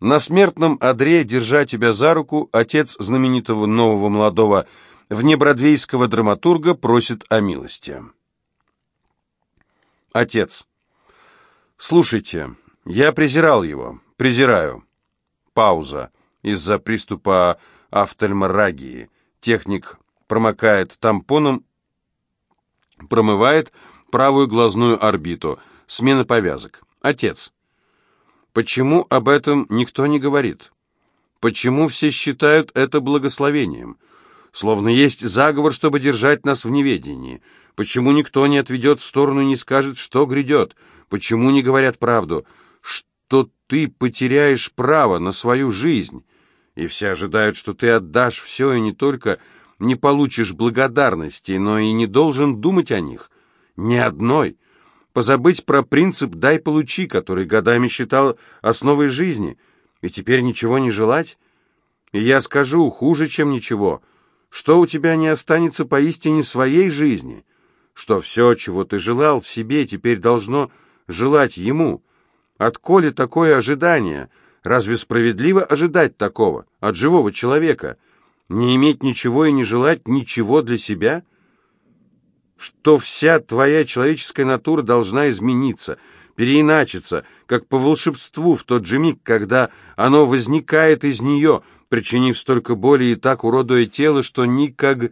На смертном одре, держа тебя за руку, отец знаменитого нового молодого внебродвейского драматурга просит о милости. Отец. Слушайте, я презирал его, презираю. Пауза из-за приступа офтальморагии. Техник промокает тампоном, промывает правую глазную орбиту. Смена повязок. Отец. Почему об этом никто не говорит? Почему все считают это благословением? Словно есть заговор, чтобы держать нас в неведении. Почему никто не отведет в сторону и не скажет, что грядет? Почему не говорят правду? Что ты потеряешь право на свою жизнь? И все ожидают, что ты отдашь все и не только не получишь благодарности, но и не должен думать о них. Ни одной. Позабыть про принцип «дай-получи», который годами считал основой жизни, и теперь ничего не желать? И я скажу, хуже, чем ничего, что у тебя не останется поистине своей жизни, что все, чего ты желал себе, теперь должно желать ему. Отколи такое ожидание? Разве справедливо ожидать такого от живого человека? Не иметь ничего и не желать ничего для себя? Что вся твоя человеческая натура должна измениться, переиначиться, как по волшебству в тот же миг, когда оно возникает из нее, причинив столько боли и так уродуя тело, что никак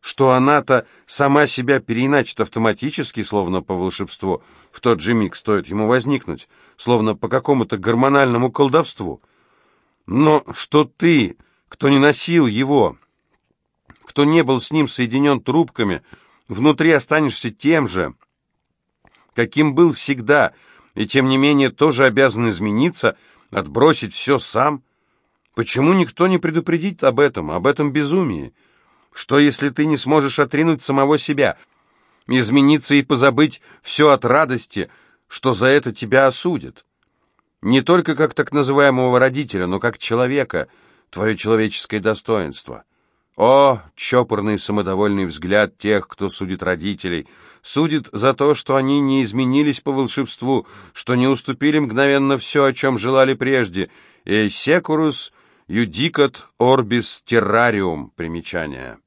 что она-то сама себя переиначит автоматически, словно по волшебству, в тот же миг стоит ему возникнуть, словно по какому-то гормональному колдовству. Но что ты, кто не носил его, кто не был с ним соединен трубками, внутри останешься тем же, каким был всегда, и тем не менее тоже обязан измениться, отбросить все сам. Почему никто не предупредит об этом, об этом безумии? Что, если ты не сможешь отринуть самого себя, измениться и позабыть все от радости, что за это тебя осудят? Не только как так называемого родителя, но как человека, твое человеческое достоинство. О, чопорный самодовольный взгляд тех, кто судит родителей, судит за то, что они не изменились по волшебству, что не уступили мгновенно все, о чем желали прежде, и секурус Юдикат орбис террариум. Примечание.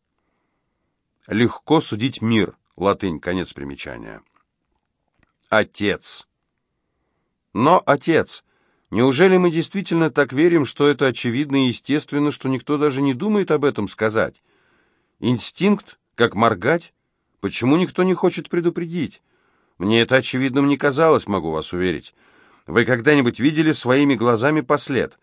Легко судить мир. Латынь. Конец примечания. Отец. Но отец. Неужели мы действительно так верим, что это очевидно и естественно, что никто даже не думает об этом сказать? Инстинкт, как моргать? Почему никто не хочет предупредить? Мне это очевидным не казалось, могу вас уверить. Вы когда-нибудь видели своими глазами послед?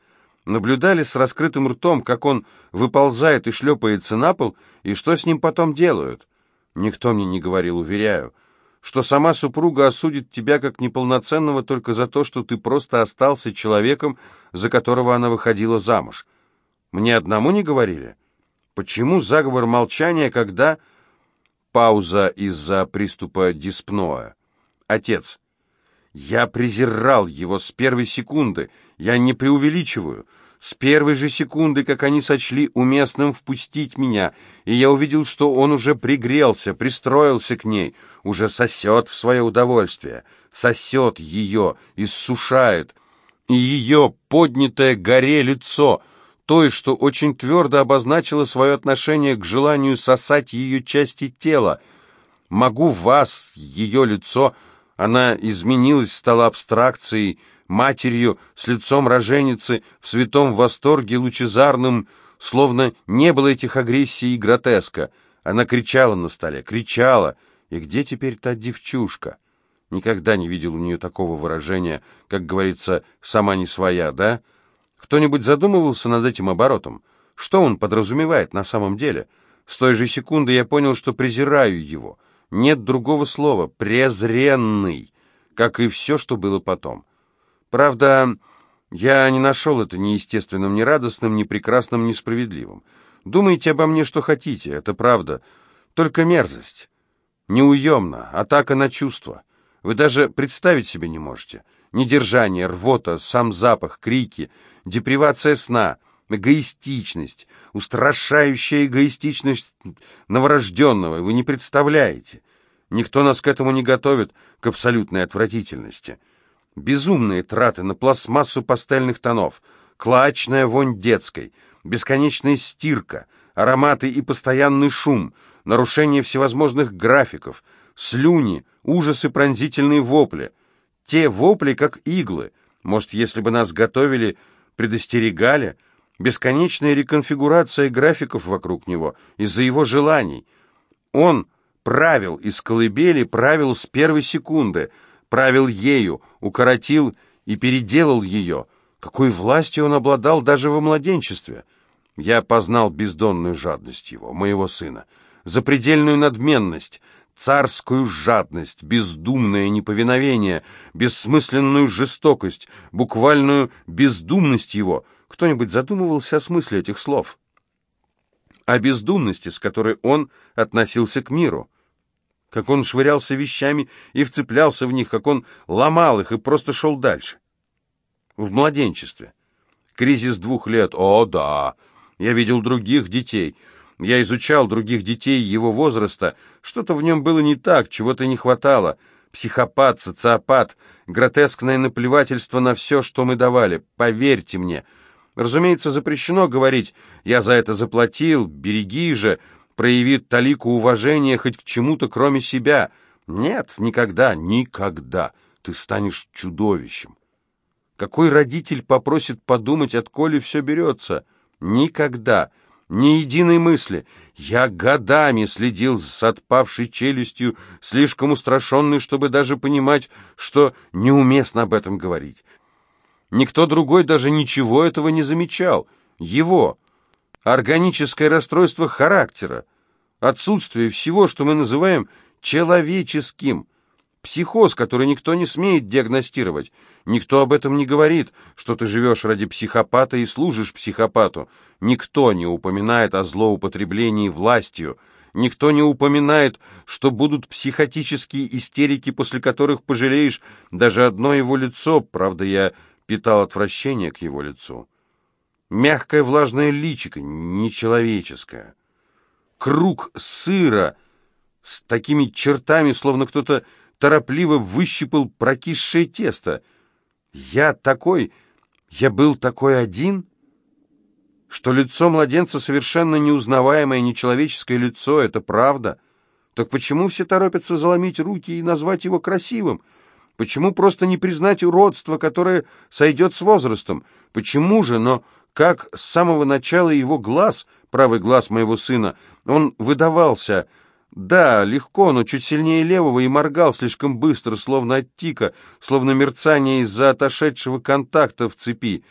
наблюдали с раскрытым ртом, как он выползает и шлепается на пол, и что с ним потом делают. Никто мне не говорил, уверяю, что сама супруга осудит тебя как неполноценного только за то, что ты просто остался человеком, за которого она выходила замуж. Мне одному не говорили? Почему заговор молчания, когда... Пауза из-за приступа диспноя. Отец. Я презирал его с первой секунды. Я не преувеличиваю. С первой же секунды, как они сочли уместным впустить меня, и я увидел, что он уже пригрелся, пристроился к ней, уже сосет в свое удовольствие, сосет ее, иссушает, и ее поднятое горе лицо, той, что очень твердо обозначило свое отношение к желанию сосать ее части тела. Могу вас, ее лицо, она изменилась, стала абстракцией, матерью, с лицом роженицы, в святом восторге лучезарным, словно не было этих агрессий и гротеска. Она кричала на столе, кричала. И где теперь та девчушка? Никогда не видел у нее такого выражения, как говорится, «сама не своя», да? Кто-нибудь задумывался над этим оборотом? Что он подразумевает на самом деле? С той же секунды я понял, что презираю его. Нет другого слова. Презренный. Как и все, что было потом. Правда, я не нашел это ни естественным, ни радостным, ни прекрасным, ни справедливым. Думайте обо мне, что хотите, это правда. Только мерзость. Неуемно, атака на чувства. Вы даже представить себе не можете. Недержание, рвота, сам запах, крики, депривация сна, эгоистичность, устрашающая эгоистичность новорожденного. Вы не представляете. Никто нас к этому не готовит, к абсолютной отвратительности. Безумные траты на пластмассу пастельных тонов, клачная вонь детской, бесконечная стирка, ароматы и постоянный шум, нарушение всевозможных графиков, слюни, ужасы пронзительные вопли. Те вопли, как иглы. Может, если бы нас готовили, предостерегали, бесконечная реконфигурация графиков вокруг него из-за его желаний. Он правил из колыбели, правил с первой секунды, правил ею, укоротил и переделал ее. Какой властью он обладал даже во младенчестве. Я познал бездонную жадность его, моего сына, запредельную надменность, царскую жадность, бездумное неповиновение, бессмысленную жестокость, буквальную бездумность его. Кто-нибудь задумывался о смысле этих слов? О бездумности, с которой он относился к миру. Как он швырялся вещами и вцеплялся в них, как он ломал их и просто шел дальше. В младенчестве. Кризис двух лет. О, да! Я видел других детей — я изучал других детей его возраста. Что-то в нем было не так, чего-то не хватало. Психопат, социопат, гротескное наплевательство на все, что мы давали. Поверьте мне. Разумеется, запрещено говорить «я за это заплатил, береги же», прояви талику уважения хоть к чему-то, кроме себя. Нет, никогда, никогда. Ты станешь чудовищем. Какой родитель попросит подумать, отколи все берется? Никогда ни единой мысли. Я годами следил с отпавшей челюстью, слишком устрашенный, чтобы даже понимать, что неуместно об этом говорить. Никто другой даже ничего этого не замечал. Его. Органическое расстройство характера. Отсутствие всего, что мы называем человеческим. Психоз, который никто не смеет диагностировать. Никто об этом не говорит, что ты живешь ради психопата и служишь психопату. Никто не упоминает о злоупотреблении властью. Никто не упоминает, что будут психотические истерики, после которых пожалеешь даже одно его лицо. Правда, я питал отвращение к его лицу. Мягкое влажное личико, нечеловеческое. Круг сыра с такими чертами, словно кто-то торопливо выщипал прокисшее тесто. Я такой, я был такой один, что лицо младенца совершенно неузнаваемое нечеловеческое лицо, это правда. Так почему все торопятся заломить руки и назвать его красивым? Почему просто не признать уродство, которое сойдет с возрастом? Почему же, но как с самого начала его глаз, правый глаз моего сына, он выдавался да, легко, но чуть сильнее левого и моргал слишком быстро, словно от тика, словно мерцание из-за отошедшего контакта в цепи.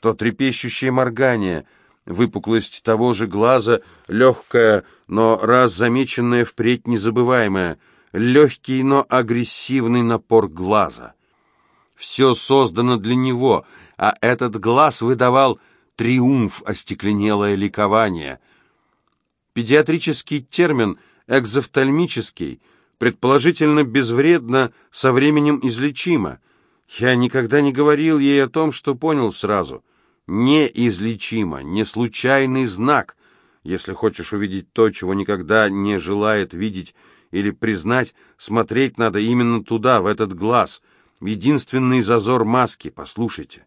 То трепещущее моргание, выпуклость того же глаза, легкая, но раз замеченная впредь незабываемая, легкий, но агрессивный напор глаза. Все создано для него, а этот глаз выдавал триумф, остекленелое ликование. Педиатрический термин — экзофтальмический, предположительно безвредно, со временем излечимо. Я никогда не говорил ей о том, что понял сразу. Неизлечимо, не случайный знак. Если хочешь увидеть то, чего никогда не желает видеть или признать, смотреть надо именно туда, в этот глаз. Единственный зазор маски, послушайте.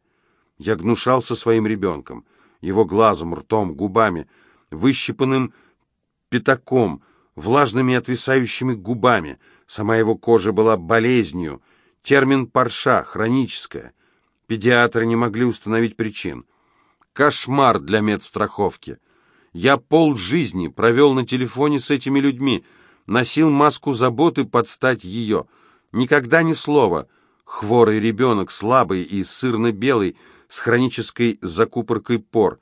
Я гнушался своим ребенком, его глазом, ртом, губами, выщипанным пятаком, влажными отвисающими губами. Сама его кожа была болезнью. Термин «парша» хроническая. Педиатры не могли установить причин. Кошмар для медстраховки. Я пол жизни провел на телефоне с этими людьми, носил маску заботы под стать ее. Никогда ни слова. Хворый ребенок, слабый и сырно-белый, с хронической закупоркой пор,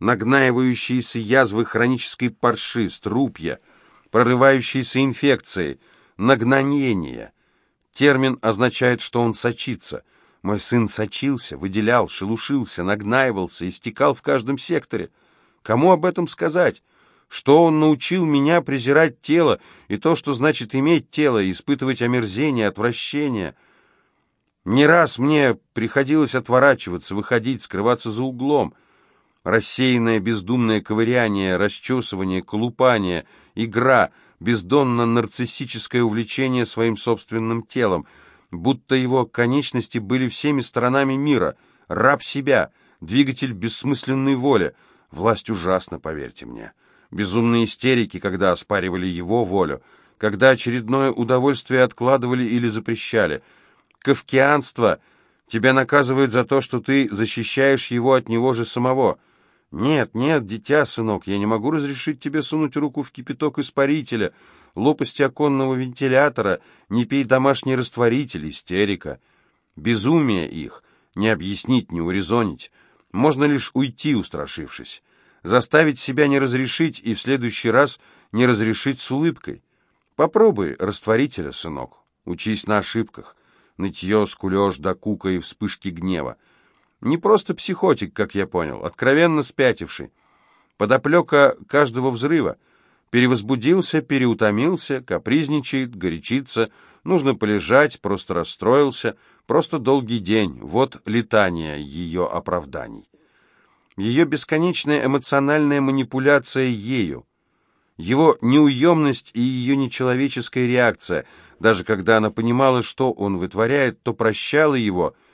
нагнаивающиеся язвы хронической парши, струпья — прорывающейся инфекции, нагнанение. Термин означает, что он сочится. Мой сын сочился, выделял, шелушился, нагнаивался, истекал в каждом секторе. Кому об этом сказать? Что он научил меня презирать тело и то, что значит иметь тело, испытывать омерзение, отвращение. Не раз мне приходилось отворачиваться, выходить, скрываться за углом — Рассеянное бездумное ковыряние, расчесывание, колупание, игра, бездонно-нарциссическое увлечение своим собственным телом, будто его конечности были всеми сторонами мира, раб себя, двигатель бессмысленной воли. Власть ужасна, поверьте мне. Безумные истерики, когда оспаривали его волю, когда очередное удовольствие откладывали или запрещали. Кавкианство. Тебя наказывают за то, что ты защищаешь его от него же самого. Нет, нет, дитя, сынок, я не могу разрешить тебе сунуть руку в кипяток испарителя, лопасти оконного вентилятора, не пей домашний растворитель, истерика. Безумие их, не объяснить, не урезонить. Можно лишь уйти, устрашившись. Заставить себя не разрешить и в следующий раз не разрешить с улыбкой. Попробуй растворителя, сынок. Учись на ошибках. Нытье, скулеж, докука и вспышки гнева. Не просто психотик, как я понял, откровенно спятивший. Подоплека каждого взрыва. Перевозбудился, переутомился, капризничает, горячится. Нужно полежать, просто расстроился. Просто долгий день. Вот летание ее оправданий. Ее бесконечная эмоциональная манипуляция ею. Его неуемность и ее нечеловеческая реакция. Даже когда она понимала, что он вытворяет, то прощала его –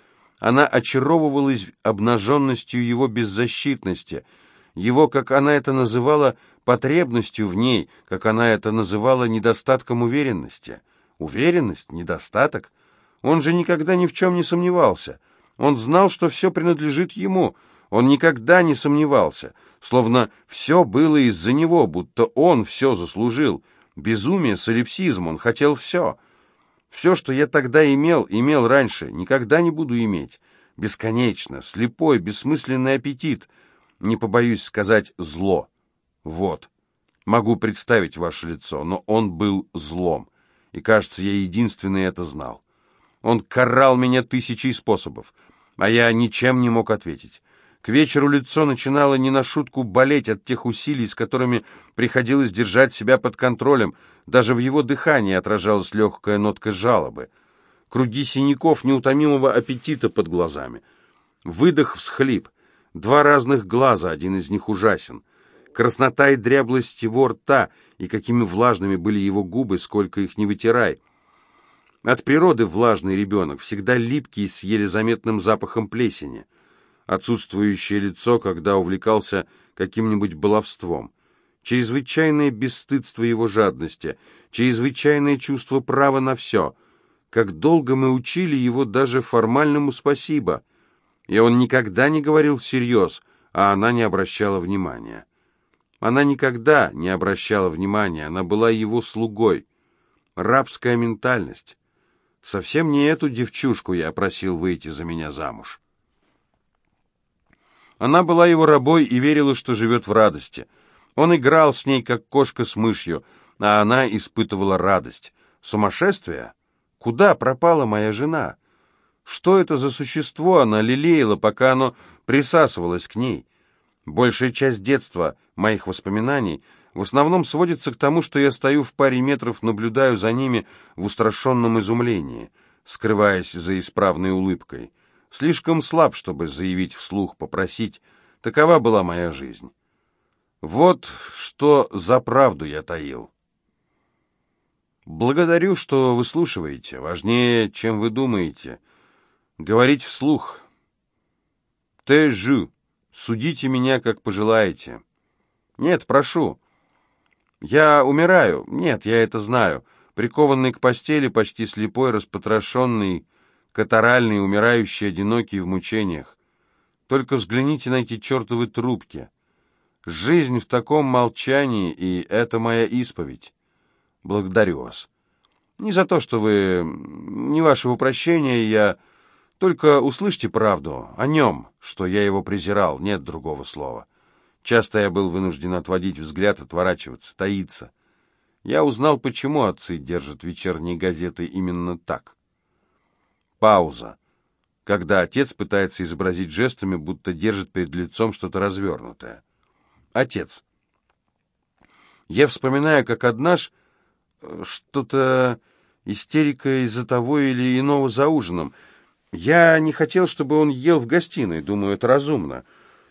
она очаровывалась обнаженностью его беззащитности, его, как она это называла, потребностью в ней, как она это называла, недостатком уверенности. Уверенность? Недостаток? Он же никогда ни в чем не сомневался. Он знал, что все принадлежит ему. Он никогда не сомневался. Словно все было из-за него, будто он все заслужил. Безумие, солипсизм, он хотел все. Все, что я тогда имел, имел раньше, никогда не буду иметь. Бесконечно, слепой, бессмысленный аппетит. Не побоюсь сказать «зло». Вот. Могу представить ваше лицо, но он был злом. И, кажется, я единственный это знал. Он карал меня тысячей способов, а я ничем не мог ответить. К вечеру лицо начинало не на шутку болеть от тех усилий, с которыми приходилось держать себя под контролем. Даже в его дыхании отражалась легкая нотка жалобы. Круги синяков неутомимого аппетита под глазами. Выдох-всхлип. Два разных глаза, один из них ужасен. Краснота и дряблость его рта, и какими влажными были его губы, сколько их не вытирай. От природы влажный ребенок, всегда липкий, с еле заметным запахом плесени отсутствующее лицо, когда увлекался каким-нибудь баловством, чрезвычайное бесстыдство его жадности, чрезвычайное чувство права на все. Как долго мы учили его даже формальному спасибо. И он никогда не говорил всерьез, а она не обращала внимания. Она никогда не обращала внимания, она была его слугой. Рабская ментальность. Совсем не эту девчушку я просил выйти за меня замуж. Она была его рабой и верила, что живет в радости. Он играл с ней, как кошка с мышью, а она испытывала радость. Сумасшествие? Куда пропала моя жена? Что это за существо она лелеяла, пока оно присасывалось к ней? Большая часть детства, моих воспоминаний, в основном сводится к тому, что я стою в паре метров, наблюдаю за ними в устрашенном изумлении, скрываясь за исправной улыбкой. Слишком слаб, чтобы заявить вслух, попросить. Такова была моя жизнь. Вот что за правду я таил. Благодарю, что выслушиваете. Важнее, чем вы думаете. Говорить вслух. Тэжу. Судите меня, как пожелаете. Нет, прошу. Я умираю. Нет, я это знаю. Прикованный к постели, почти слепой, распотрошенный, катаральный, умирающий, одинокий в мучениях. Только взгляните на эти чертовы трубки. Жизнь в таком молчании, и это моя исповедь. Благодарю вас. Не за то, что вы... Не вашего прощения, я... Только услышьте правду о нем, что я его презирал, нет другого слова. Часто я был вынужден отводить взгляд, отворачиваться, таиться. Я узнал, почему отцы держат вечерние газеты именно так. Пауза. Когда отец пытается изобразить жестами, будто держит перед лицом что-то развернутое. Отец. Я вспоминаю, как однажды э, что-то истерика из-за того или иного за ужином. Я не хотел, чтобы он ел в гостиной, думаю, это разумно.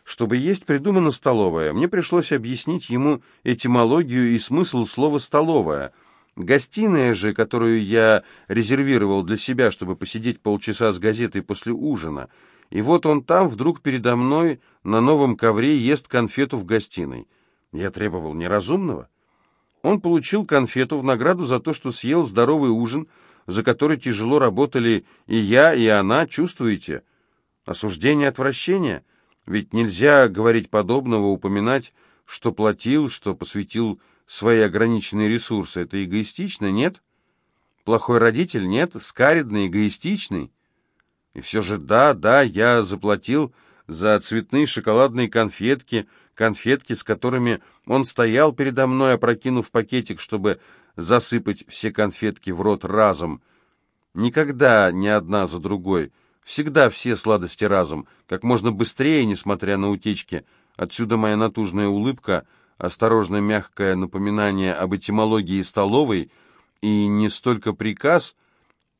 Чтобы есть, придумана столовая. Мне пришлось объяснить ему этимологию и смысл слова «столовая». Гостиная же, которую я резервировал для себя, чтобы посидеть полчаса с газетой после ужина, И вот он там, вдруг передо мной, на новом ковре, ест конфету в гостиной. Я требовал неразумного. Он получил конфету в награду за то, что съел здоровый ужин, за который тяжело работали и я, и она, чувствуете? Осуждение, отвращение? Ведь нельзя говорить подобного, упоминать, что платил, что посвятил свои ограниченные ресурсы. Это эгоистично, нет? Плохой родитель, нет? Скаридный, эгоистичный? И все же да, да, я заплатил за цветные шоколадные конфетки, конфетки, с которыми он стоял передо мной, опрокинув пакетик, чтобы засыпать все конфетки в рот разом. Никогда ни одна за другой. Всегда все сладости разом, как можно быстрее, несмотря на утечки. Отсюда моя натужная улыбка, осторожно мягкое напоминание об этимологии столовой и не столько приказ,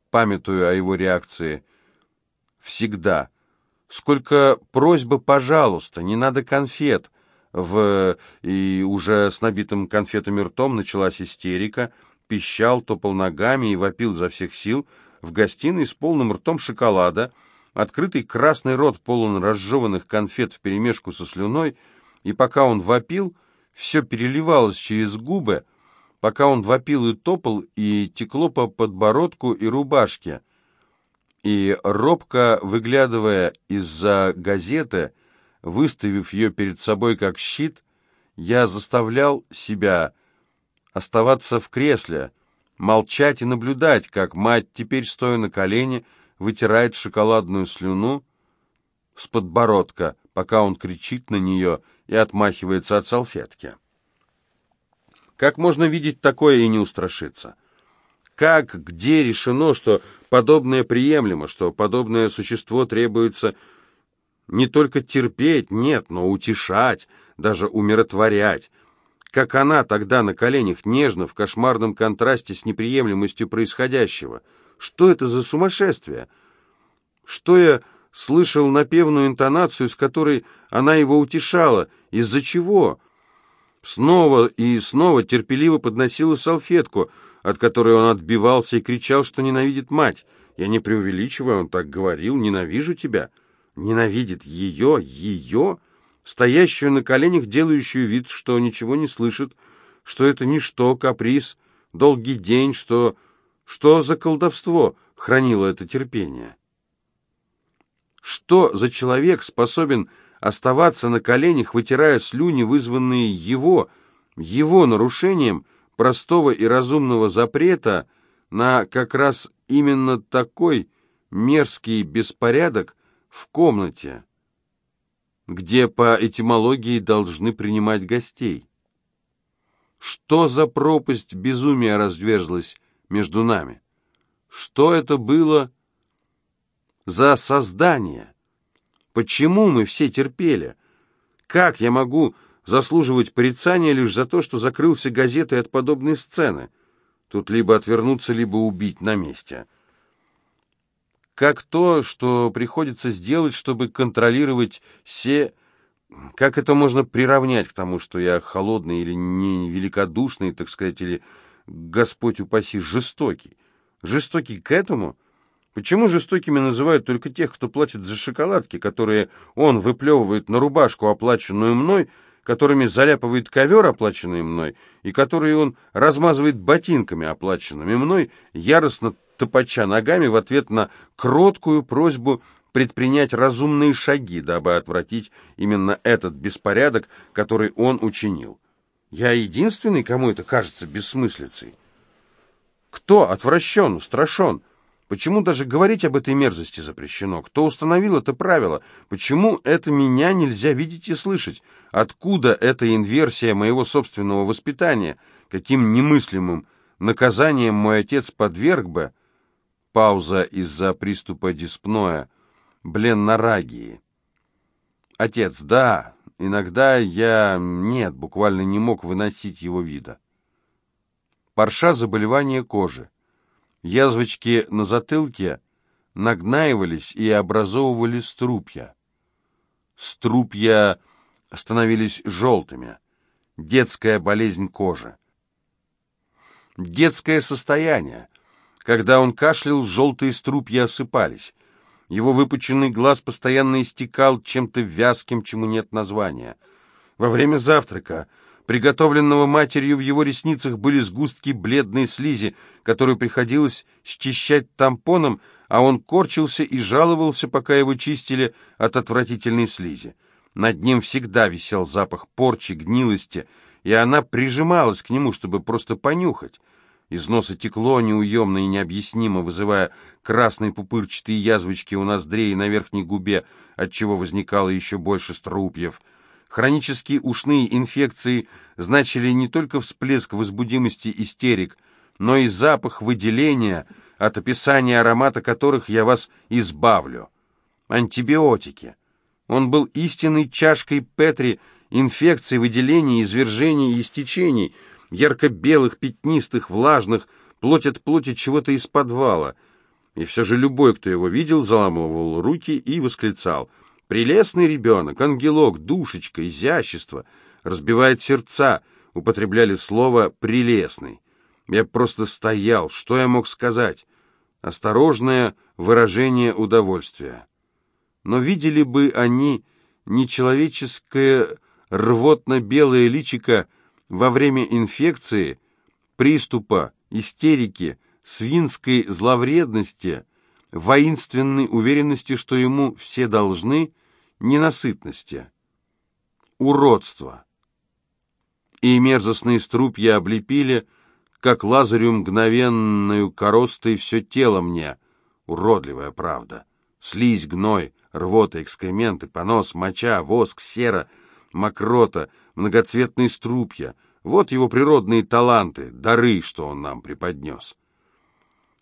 памятую о его реакции, всегда, сколько просьба «пожалуйста, не надо конфет», в... и уже с набитым конфетами ртом началась истерика, пищал, топал ногами и вопил за всех сил, в гостиной с полным ртом шоколада, открытый красный рот полон разжеванных конфет вперемешку со слюной, и пока он вопил, все переливалось через губы, пока он вопил и топал, и текло по подбородку и рубашке. И, робко выглядывая из-за газеты, Выставив ее перед собой как щит, я заставлял себя оставаться в кресле, молчать и наблюдать, как мать, теперь стоя на колене, вытирает шоколадную слюну с подбородка, пока он кричит на нее и отмахивается от салфетки. Как можно видеть такое и не устрашиться? Как, где решено, что подобное приемлемо, что подобное существо требуется не только терпеть, нет, но утешать, даже умиротворять. Как она тогда на коленях нежно, в кошмарном контрасте с неприемлемостью происходящего. Что это за сумасшествие? Что я слышал напевную интонацию, с которой она его утешала? Из-за чего? Снова и снова терпеливо подносила салфетку, от которой он отбивался и кричал, что ненавидит мать. Я не преувеличиваю, он так говорил, ненавижу тебя ненавидит ее, ее, стоящую на коленях, делающую вид, что ничего не слышит, что это ничто, каприз, долгий день, что... Что за колдовство хранило это терпение? Что за человек способен оставаться на коленях, вытирая слюни, вызванные его, его нарушением простого и разумного запрета на как раз именно такой мерзкий беспорядок, в комнате, где по этимологии должны принимать гостей. Что за пропасть безумия разверзлась между нами? Что это было за создание? Почему мы все терпели? Как я могу заслуживать порицания лишь за то, что закрылся газетой от подобной сцены? Тут либо отвернуться, либо убить на месте как то, что приходится сделать, чтобы контролировать все... Как это можно приравнять к тому, что я холодный или не великодушный, так сказать, или, Господь упаси, жестокий? Жестокий к этому? Почему жестокими называют только тех, кто платит за шоколадки, которые он выплевывает на рубашку, оплаченную мной, которыми заляпывает ковер, оплаченный мной, и которые он размазывает ботинками, оплаченными мной, яростно топача ногами в ответ на кроткую просьбу предпринять разумные шаги, дабы отвратить именно этот беспорядок, который он учинил. Я единственный, кому это кажется бессмыслицей. Кто отвращен, устрашен? Почему даже говорить об этой мерзости запрещено? Кто установил это правило? Почему это меня нельзя видеть и слышать? Откуда эта инверсия моего собственного воспитания? Каким немыслимым наказанием мой отец подверг бы Пауза из-за приступа диспноя. Бленнорагии. Отец, да, иногда я... Нет, буквально не мог выносить его вида. Парша заболевание кожи. Язвочки на затылке нагнаивались и образовывали струпья. Струпья становились желтыми. Детская болезнь кожи. Детское состояние, когда он кашлял, желтые струпья осыпались. Его выпученный глаз постоянно истекал чем-то вязким, чему нет названия. Во время завтрака, приготовленного матерью, в его ресницах были сгустки бледной слизи, которую приходилось счищать тампоном, а он корчился и жаловался, пока его чистили от отвратительной слизи. Над ним всегда висел запах порчи, гнилости, и она прижималась к нему, чтобы просто понюхать. Из носа текло неуемно и необъяснимо, вызывая красные пупырчатые язвочки у ноздрей на верхней губе, отчего возникало еще больше струпьев. Хронические ушные инфекции значили не только всплеск возбудимости истерик, но и запах выделения, от описания аромата которых я вас избавлю. Антибиотики. Он был истинной чашкой Петри инфекций, выделений, извержений и истечений — ярко-белых, пятнистых, влажных, плоть от плоти чего-то из подвала. И все же любой, кто его видел, заламывал руки и восклицал. «Прелестный ребенок, ангелок, душечка, изящество, разбивает сердца», употребляли слово «прелестный». Я просто стоял, что я мог сказать? Осторожное выражение удовольствия. Но видели бы они нечеловеческое рвотно-белое личико, во время инфекции, приступа, истерики, свинской зловредности, воинственной уверенности, что ему все должны, ненасытности, уродства. И мерзостные струпья облепили, как лазарю мгновенную коростой все тело мне, уродливая правда. Слизь, гной, рвота, экскременты, понос, моча, воск, сера, мокрота, многоцветные струпья, вот его природные таланты, дары, что он нам преподнес.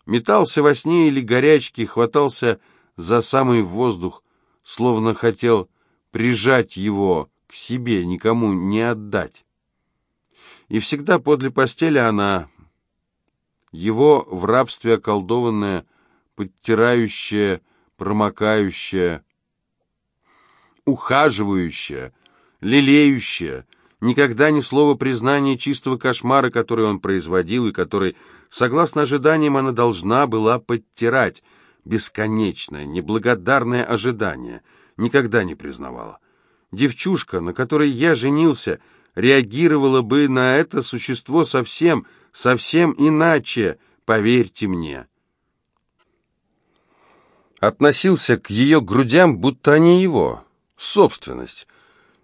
Метался во сне или горячки, хватался за самый воздух, словно хотел прижать его к себе, никому не отдать. И всегда подле постели она, его в рабстве околдованная, подтирающая, промокающая, ухаживающая, лелеющая, никогда ни слова признания чистого кошмара, который он производил и который, согласно ожиданиям, она должна была подтирать. Бесконечное, неблагодарное ожидание. Никогда не признавала. Девчушка, на которой я женился, реагировала бы на это существо совсем, совсем иначе, поверьте мне. Относился к ее грудям, будто они его. Собственность.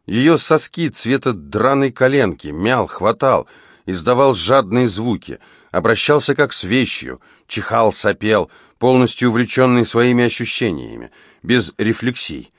Ее соски цвета драной коленки, мял, хватал, издавал жадные звуки, обращался как с вещью, чихал, сопел, полностью увлеченный своими ощущениями, без рефлексий.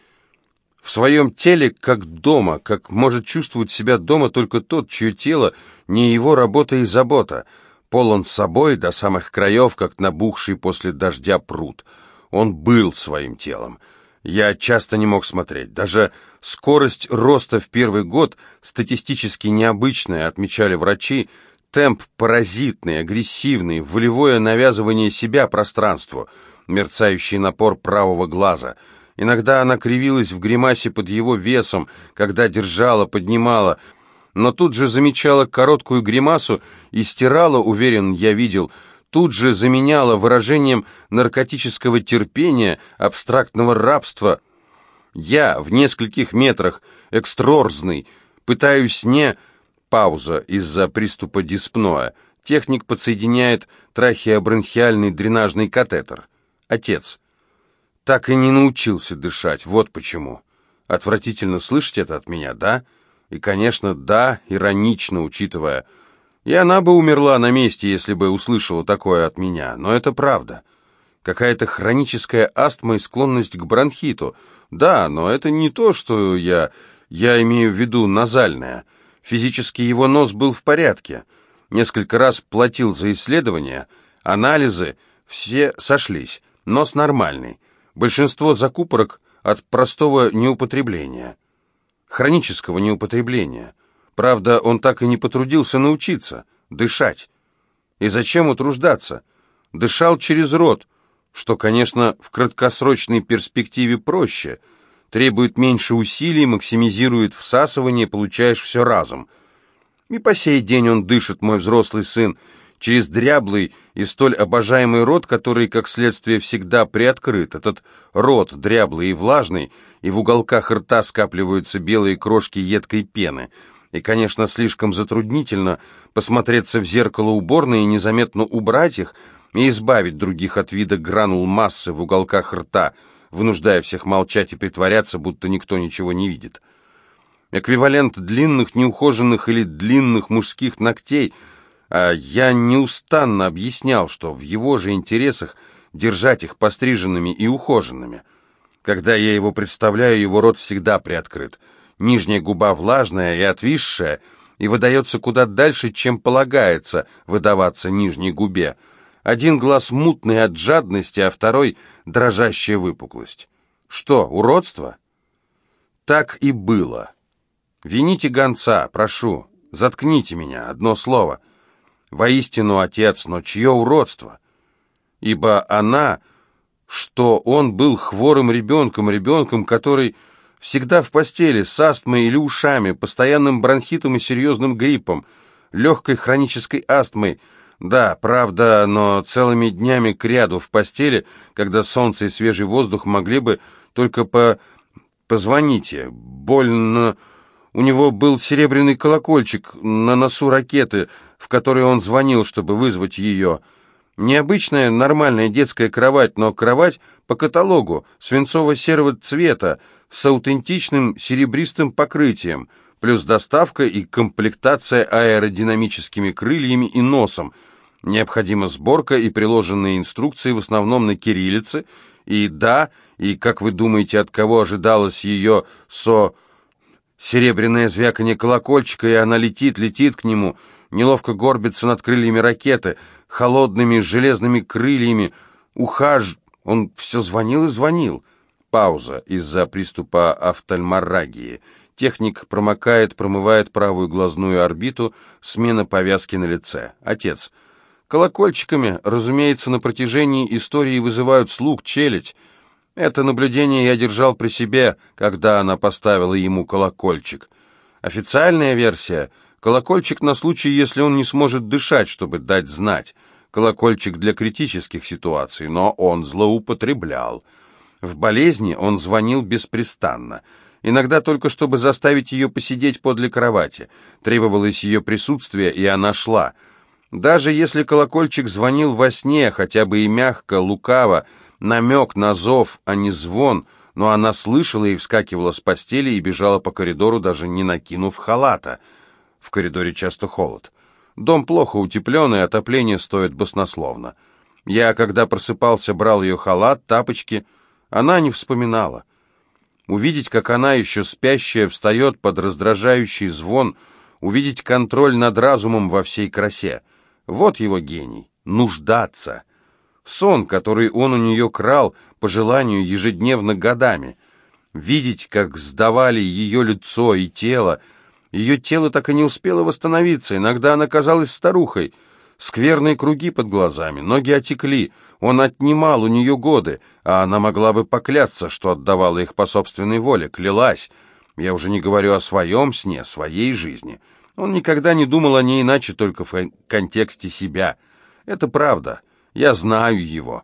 В своем теле как дома, как может чувствовать себя дома только тот, чье тело не его работа и забота, полон собой до самых краев, как набухший после дождя пруд. Он был своим телом. Я часто не мог смотреть. Даже скорость роста в первый год статистически необычная, отмечали врачи, темп паразитный, агрессивный, волевое навязывание себя пространству, мерцающий напор правого глаза. Иногда она кривилась в гримасе под его весом, когда держала, поднимала, но тут же замечала короткую гримасу и стирала, уверен, я видел, тут же заменяла выражением наркотического терпения, абстрактного рабства. Я в нескольких метрах, экстрорзный, пытаюсь не... Пауза из-за приступа диспноя. Техник подсоединяет трахеобронхиальный дренажный катетер. Отец. Так и не научился дышать, вот почему. Отвратительно слышать это от меня, да? И, конечно, да, иронично, учитывая и она бы умерла на месте, если бы услышала такое от меня. Но это правда. Какая-то хроническая астма и склонность к бронхиту. Да, но это не то, что я... Я имею в виду назальное. Физически его нос был в порядке. Несколько раз платил за исследования. Анализы. Все сошлись. Нос нормальный. Большинство закупорок от простого неупотребления. Хронического неупотребления. Правда, он так и не потрудился научиться дышать. И зачем утруждаться? Дышал через рот, что, конечно, в краткосрочной перспективе проще, требует меньше усилий, максимизирует всасывание, получаешь все разом. И по сей день он дышит, мой взрослый сын, через дряблый и столь обожаемый рот, который, как следствие, всегда приоткрыт. Этот рот дряблый и влажный, и в уголках рта скапливаются белые крошки едкой пены. И, конечно, слишком затруднительно посмотреться в зеркало уборной и незаметно убрать их, и избавить других от вида гранул массы в уголках рта, вынуждая всех молчать и притворяться, будто никто ничего не видит. Эквивалент длинных, неухоженных или длинных мужских ногтей, а я неустанно объяснял, что в его же интересах держать их постриженными и ухоженными. Когда я его представляю, его рот всегда приоткрыт, нижняя губа влажная и отвисшая, и выдается куда дальше, чем полагается выдаваться нижней губе — один глаз мутный от жадности, а второй — дрожащая выпуклость. Что, уродство? Так и было. Вините гонца, прошу, заткните меня, одно слово. Воистину, отец, но чье уродство? Ибо она, что он был хворым ребенком, ребенком, который всегда в постели, с астмой или ушами, постоянным бронхитом и серьезным гриппом, легкой хронической астмой — да, правда, но целыми днями кряду в постели, когда солнце и свежий воздух могли бы только по... Позвоните. Больно... У него был серебряный колокольчик на носу ракеты, в которой он звонил, чтобы вызвать ее. Необычная нормальная детская кровать, но кровать по каталогу, свинцово-серого цвета, с аутентичным серебристым покрытием, плюс доставка и комплектация аэродинамическими крыльями и носом — Необходима сборка и приложенные инструкции в основном на кириллице. И да, и как вы думаете, от кого ожидалось ее со... Серебряное звяканье колокольчика, и она летит, летит к нему, неловко горбится над крыльями ракеты, холодными железными крыльями. Ухаж... Он все звонил и звонил. Пауза из-за приступа офтальморагии. Техник промокает, промывает правую глазную орбиту, смена повязки на лице. Отец. Колокольчиками, разумеется, на протяжении истории вызывают слуг, челядь. Это наблюдение я держал при себе, когда она поставила ему колокольчик. Официальная версия — колокольчик на случай, если он не сможет дышать, чтобы дать знать. Колокольчик для критических ситуаций, но он злоупотреблял. В болезни он звонил беспрестанно. Иногда только чтобы заставить ее посидеть подле кровати. Требовалось ее присутствие, и она шла — даже если колокольчик звонил во сне, хотя бы и мягко, лукаво, намек на зов, а не звон, но она слышала и вскакивала с постели и бежала по коридору, даже не накинув халата. В коридоре часто холод. Дом плохо утепленный, отопление стоит баснословно. Я, когда просыпался, брал ее халат, тапочки. Она не вспоминала. Увидеть, как она еще спящая встает под раздражающий звон, увидеть контроль над разумом во всей красе — вот его гений. Нуждаться. Сон, который он у нее крал, по желанию ежедневно годами. Видеть, как сдавали ее лицо и тело. Ее тело так и не успело восстановиться. Иногда она казалась старухой. Скверные круги под глазами, ноги отекли. Он отнимал у нее годы, а она могла бы поклясться, что отдавала их по собственной воле, клялась. Я уже не говорю о своем сне, своей жизни. Он никогда не думал о ней иначе, только в контексте себя. Это правда. Я знаю его.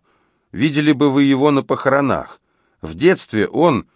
Видели бы вы его на похоронах. В детстве он